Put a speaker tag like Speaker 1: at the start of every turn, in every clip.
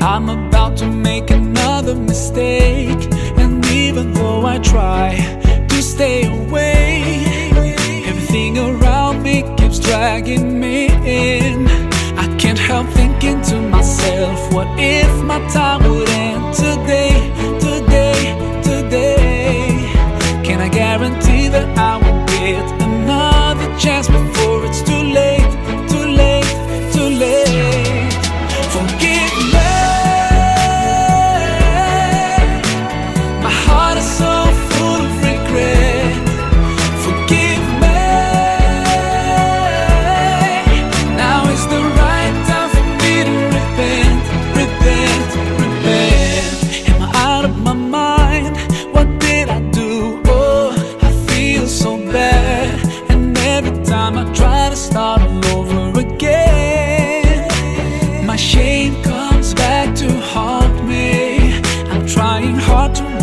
Speaker 1: I'm about to make another mistake. And even though I try to stay away, everything around me keeps dragging me in. I can't help thinking to myself, what if my time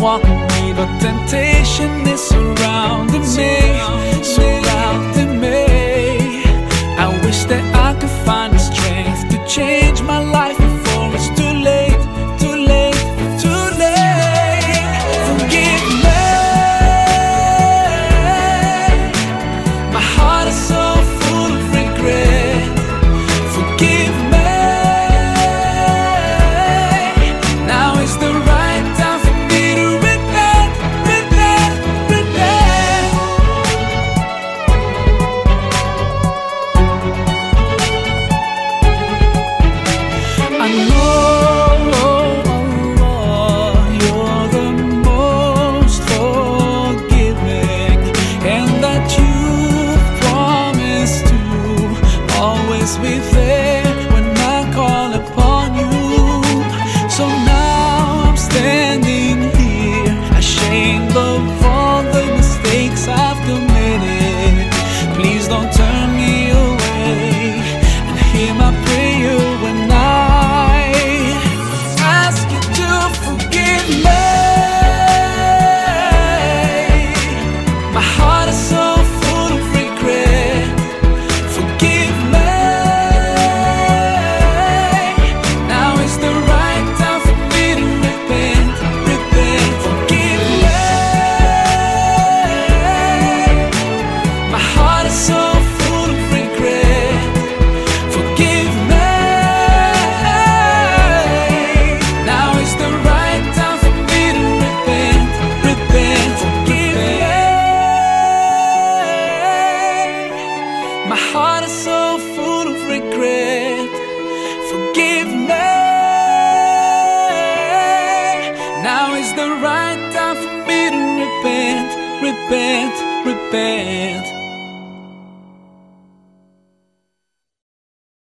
Speaker 1: walk away, but temptation is surrounding me, surrounding me. I wish that I could find the strength to change my life. be there when I call upon you. So prepared.